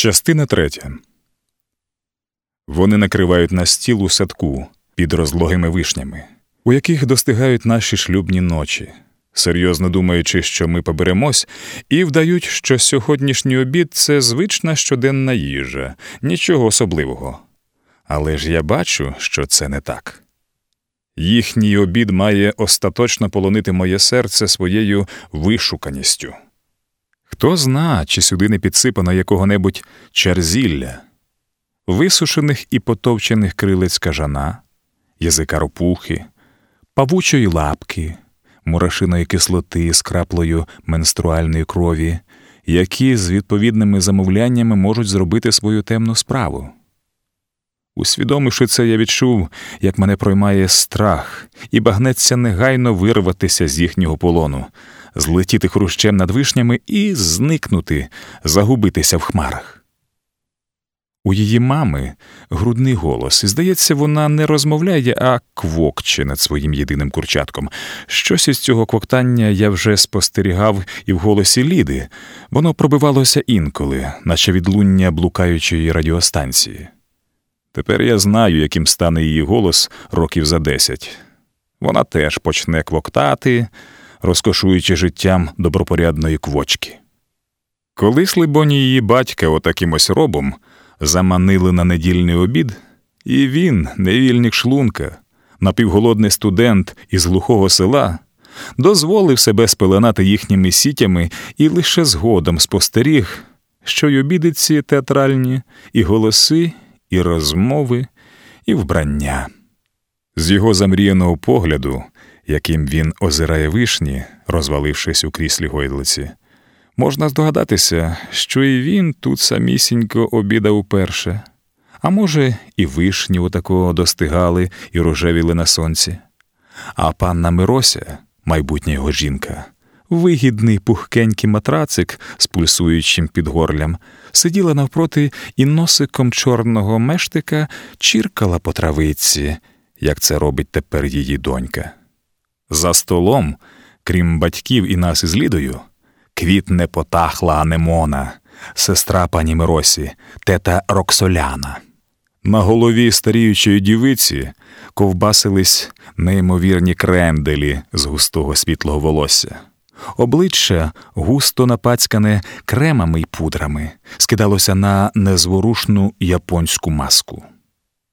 Частина третя. Вони накривають на стіл у садку під розлогими вишнями, у яких достигають наші шлюбні ночі, серйозно думаючи, що ми поберемось, і вдають, що сьогоднішній обід це звична щоденна їжа, нічого особливого. Але ж я бачу, що це не так. Їхній обід має остаточно полонити моє серце своєю вишуканістю. Хто зна, чи сюди не підсипано якого-небудь чарзілля, висушених і потовчених крилець кажана, язика ропухи, павучої лапки, мурашиної кислоти з краплею менструальної крові, які з відповідними замовляннями можуть зробити свою темну справу. Усвідомивши це, я відчув, як мене проймає страх, і багнеться негайно вирватися з їхнього полону, злетіти хрущем над вишнями і зникнути, загубитися в хмарах. У її мами грудний голос, і здається, вона не розмовляє, а квокче над своїм єдиним курчатком. Щось із цього квоктання я вже спостерігав і в голосі Ліди, воно пробивалося інколи, наче відлуння блукаючої радіостанції. Тепер я знаю, яким стане її голос років за десять. Вона теж почне квоктати, розкошуючи життям добропорядної квочки. Колись, либоні, її батька отаким ось робом заманили на недільний обід, і він, невільник шлунка, напівголодний студент із глухого села, дозволив себе спеленати їхніми сітями і лише згодом спостеріг, що й обіди ці театральні, і голоси, і розмови, і вбрання. З його замріяного погляду, яким він озирає вишні, розвалившись у кріслі гойдлиці, можна здогадатися, що і він тут самісінько обідав уперше, а може, і вишні отакого достигали і рожевіли на сонці. А панна Мирося, майбутня його жінка, вигідний пухкенький матрацик з пульсуючим підгорлям, сиділа навпроти і носиком чорного мештика чіркала по травиці, як це робить тепер її донька. За столом, крім батьків і нас із Лідою, квітне потахла Анемона, сестра пані Миросі, тета Роксоляна. На голові старіючої дівиці ковбасились неймовірні кренделі з густого світлого волосся. Обличчя, густо напацькане кремами й пудрами, скидалося на незворушну японську маску.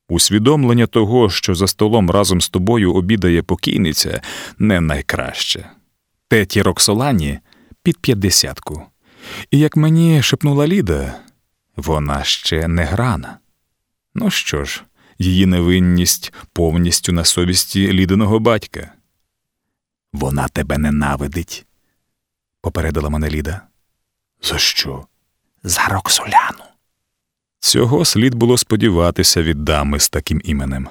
Усвідомлення того, що за столом разом з тобою обідає покійниця, не найкраще. Теті Роксолані під п'ятдесятку. І як мені шепнула Ліда, вона ще не грана. Ну що ж, її невинність повністю на совісті лідиного батька. Вона тебе ненавидить, попередила мене Ліда. За що? За Роксоляну. Цього слід було сподіватися від дами з таким іменем.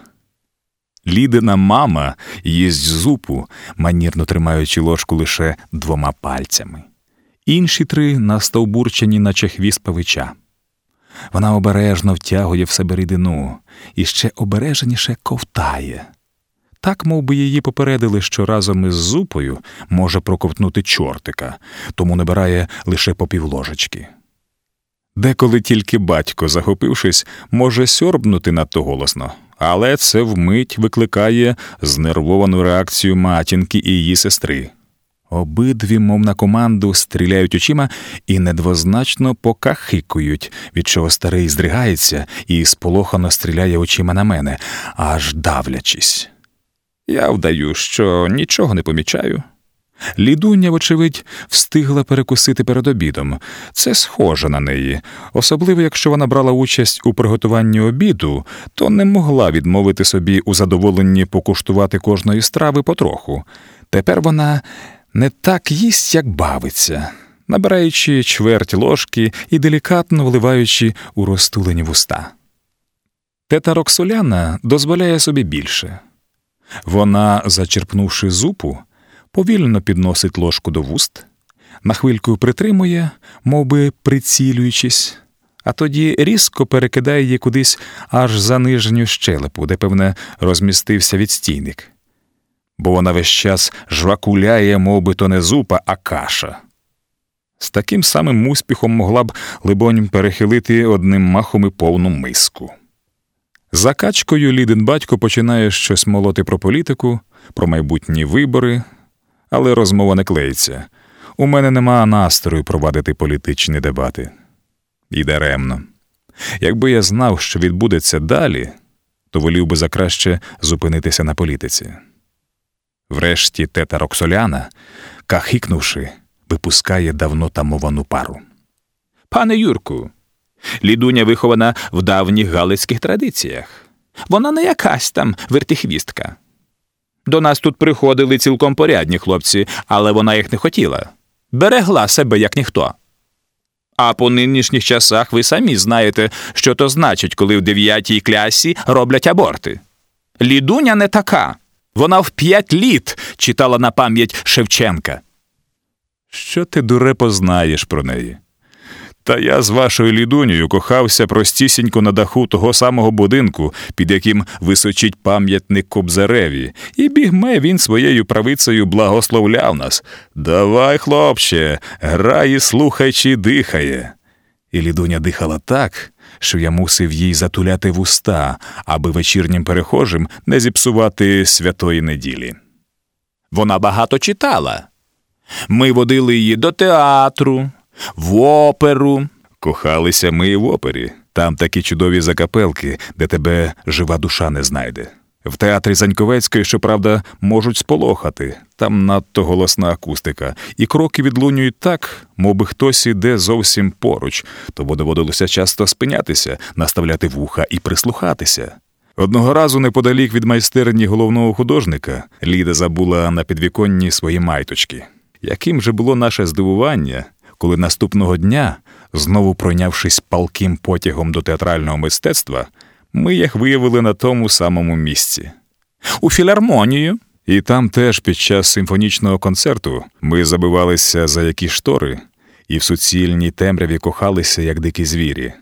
Лідина мама їсть зупу, манірно тримаючи ложку лише двома пальцями, інші три настовбурчені, наче хвіст павича. Вона обережно втягує в себе рідину і ще обережніше ковтає. Так мов би, її попередили, що разом із зупою може проковтнути чортика, тому набирає лише по півложечки. Деколи тільки батько, захопившись, може сьорбнути надто голосно, але це вмить викликає знервовану реакцію матінки і її сестри. Обидві, мов на команду, стріляють очима і недвозначно покахикують, від чого старий здригається і сполохано стріляє очима на мене, аж давлячись. Я вдаю, що нічого не помічаю. Лідуня, вочевидь, встигла перекусити перед обідом. Це схоже на неї, особливо якщо вона брала участь у приготуванні обіду, то не могла відмовити собі у задоволенні покуштувати кожної страви потроху. Тепер вона не так їсть, як бавиться, набираючи чверть ложки і делікатно вливаючи у розтулені вуста. Тета Роксоляна дозволяє собі більше. Вона, зачерпнувши зупу, повільно підносить ложку до вуст, на хвильку притримує, мов би прицілюючись, а тоді різко перекидає її кудись аж за нижню щелепу, де, певне, розмістився відстійник. Бо вона весь час жвакуляє, мов би то не зупа, а каша. З таким самим успіхом могла б, либонь, перехилити одним махом і повну миску. За качкою Лідин батько починає щось молоти про політику, про майбутні вибори, але розмова не клеїться. У мене нема настрою провадити політичні дебати. І даремно. Якби я знав, що відбудеться далі, то волів би закраще зупинитися на політиці. Врешті тета Роксоляна, кахикнувши, випускає давно тамовану пару. Пане Юрку, лідуня вихована в давніх галицьких традиціях. Вона не якась там вертихвістка. До нас тут приходили цілком порядні хлопці, але вона їх не хотіла. Берегла себе, як ніхто. А по нинішніх часах ви самі знаєте, що то значить, коли в дев'ятій клясі роблять аборти. Лідуня не така. Вона в п'ять літ читала на пам'ять Шевченка. Що ти, дуре, познаєш про неї? Та я з вашою лідунею кохався простісінько на даху того самого будинку, під яким височить пам'ятник Кобзареві, і бігме він своєю правицею благословляв нас. Давай, хлопче, грай і слухай, чи дихає. І лідуня дихала так, що я мусив їй затуляти вуста, аби вечірнім перехожим не зіпсувати святої неділі. Вона багато читала. Ми водили її до театру, в оперу. Кохалися ми і в опері. Там такі чудові закапелки, де тебе жива душа не знайде. В театрі Заньковецької, щоправда, можуть сполохати, там надто голосна акустика, і кроки відлунюють так, мовби хтось іде зовсім поруч, тому доводилося часто спинятися, наставляти вуха і прислухатися. Одного разу неподалік від майстерні головного художника Ліда забула на підвіконні свої майточки. Яким же було наше здивування, коли наступного дня, знову пройнявшись палким потягом до театрального мистецтва, ми їх виявили на тому самому місці. У філармонію. І там теж під час симфонічного концерту ми забивалися за які штори і в суцільній темряві кохалися, як дикі звірі.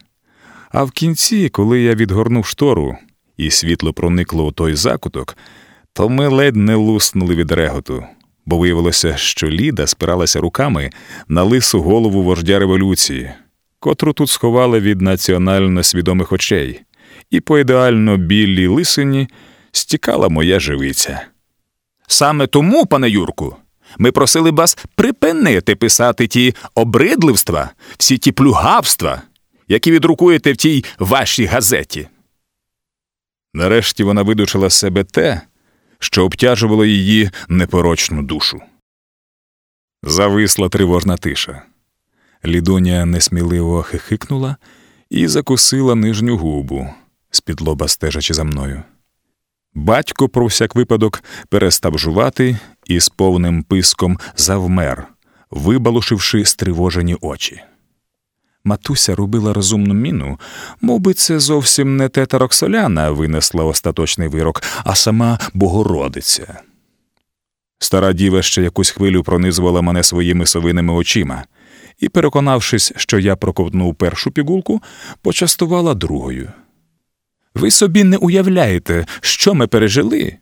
А в кінці, коли я відгорнув штору, і світло проникло у той закуток, то ми ледь не луснули від реготу, бо виявилося, що Ліда спиралася руками на лису голову вождя революції, котру тут сховали від національно свідомих очей, і по ідеально білій лисині стікала моя живиця. Саме тому, пане Юрку, ми просили вас припинити писати ті обридливства, всі ті плюгавства, які відрукуєте в тій вашій газеті. Нарешті вона видушила себе те, що обтяжувало її непорочну душу. Зависла тривожна тиша. Лідуня несміливо хихикнула і закусила нижню губу, з-під лоба стежачи за мною. Батько про всяк випадок перестав жувати і з повним писком завмер, вибалушивши стривожені очі. Матуся робила розумну міну, мов би це зовсім не тета Роксоляна винесла остаточний вирок, а сама Богородиця. Стара діва ще якусь хвилю пронизувала мене своїми совиними очима і, переконавшись, що я проковтнув першу пігулку, почастувала другою. Ви собі не уявляєте, що ми пережили,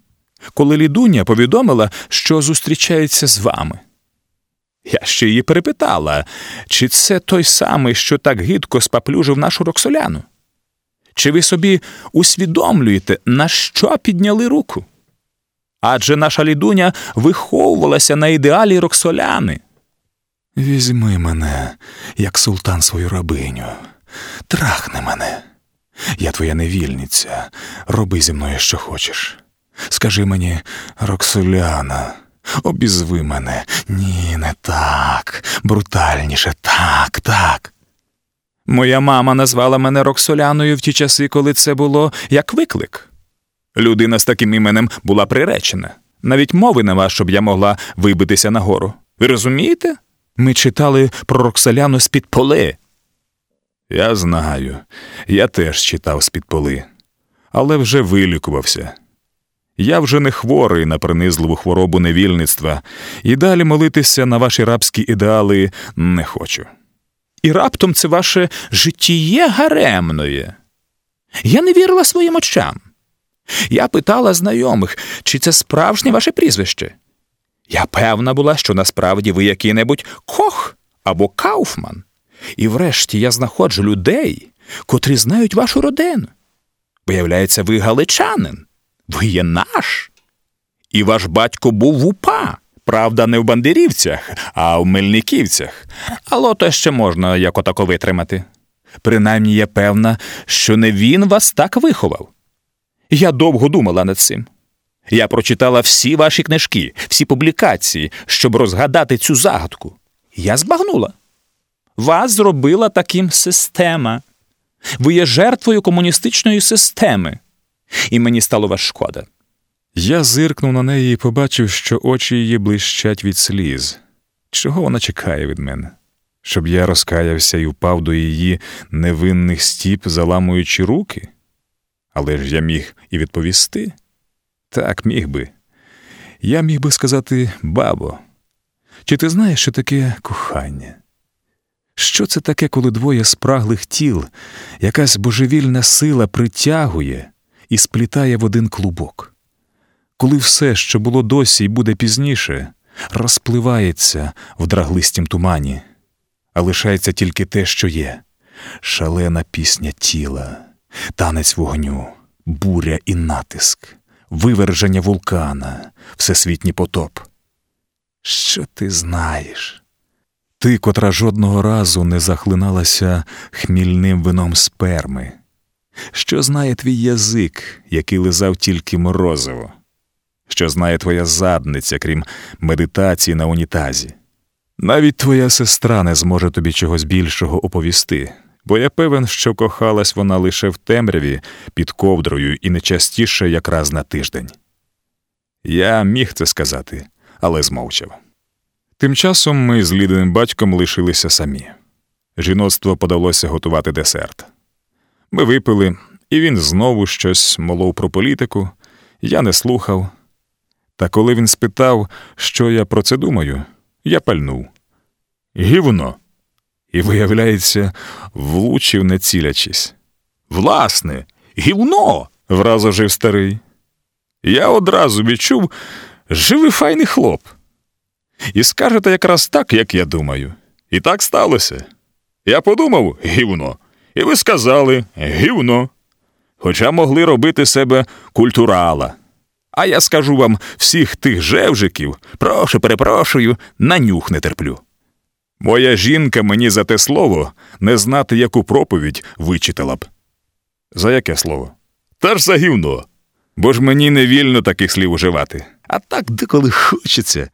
коли лідуня повідомила, що зустрічається з вами. Я ще її перепитала, чи це той самий, що так гидко спаплюжив нашу Роксоляну? Чи ви собі усвідомлюєте, на що підняли руку? Адже наша лідуня виховувалася на ідеалі Роксоляни. Візьми мене, як султан свою рабиню, трахни мене. Я твоя невільниця, роби зі мною, що хочеш. Скажи мені, Роксоляна, обізви мене. Ні, не так, брутальніше, так, так. Моя мама назвала мене Роксоляною в ті часи, коли це було як виклик. Людина з таким іменем була приречена. Навіть мови нема, щоб я могла вибитися нагору. Ви розумієте? Ми читали про Роксоляну з-під поли. Я знаю, я теж читав з-під поли, але вже вилікувався. Я вже не хворий на принизливу хворобу невільництва і далі молитися на ваші рабські ідеали не хочу. І раптом це ваше життіє гаремноє. Я не вірила своїм очам. Я питала знайомих, чи це справжнє ваше прізвище. Я певна була, що насправді ви який-небудь кох або Кауфман. І врешті я знаходжу людей, котрі знають вашу родину. Виявляється, ви галичанин, ви є наш. І ваш батько був в УПА. Правда, не в бандерівцях, а в мельниківцях. Але то ще можна як отако витримати. Принаймні я певна, що не він вас так виховав. Я довго думала над цим. Я прочитала всі ваші книжки, всі публікації, щоб розгадати цю загадку. Я збагнула. Вас зробила таким система. Ви є жертвою комуністичної системи. І мені стало вас шкода. Я зиркнув на неї і побачив, що очі її блищать від сліз. Чого вона чекає від мене? Щоб я розкаявся і впав до її невинних стіп, заламуючи руки? Але ж я міг і відповісти. Так, міг би. Я міг би сказати, бабо, чи ти знаєш, що таке кохання? Що це таке, коли двоє спраглих тіл, якась божевільна сила притягує і сплітає в один клубок? Коли все, що було досі і буде пізніше, розпливається в драглистім тумані, а лишається тільки те, що є шалена пісня тіла, танець вогню, буря і натиск, виверження вулкана, всесвітній потоп. Що ти знаєш? Ти, котра жодного разу не захлиналася хмільним вином сперми, що знає твій язик, який лизав тільки морозиво, що знає твоя задниця, крім медитації на унітазі. Навіть твоя сестра не зможе тобі чогось більшого оповісти, бо я певен, що кохалась вона лише в темряві під ковдрою і не частіше якраз на тиждень. Я міг це сказати, але змовчав. Тим часом ми з Лідиним батьком лишилися самі. Жіноцтво подалося готувати десерт. Ми випили, і він знову щось молов про політику, я не слухав. Та коли він спитав, що я про це думаю, я пальнув. Гівно. І, виявляється, влучив, не цілячись. Власне, гівно. враз ожив старий. Я одразу відчув живий файний хлоп. І скажете якраз так, як я думаю. І так сталося. Я подумав гівно, і ви сказали гівно. Хоча могли робити себе культурала. А я скажу вам всіх тих жевжиків, прошу, перепрошую, на нюх не терплю. Моя жінка мені за те слово не знати, яку проповідь вичитала б. За яке слово? Та ж за гівно. Бо ж мені не вільно таких слів уживати. А так деколи хочеться.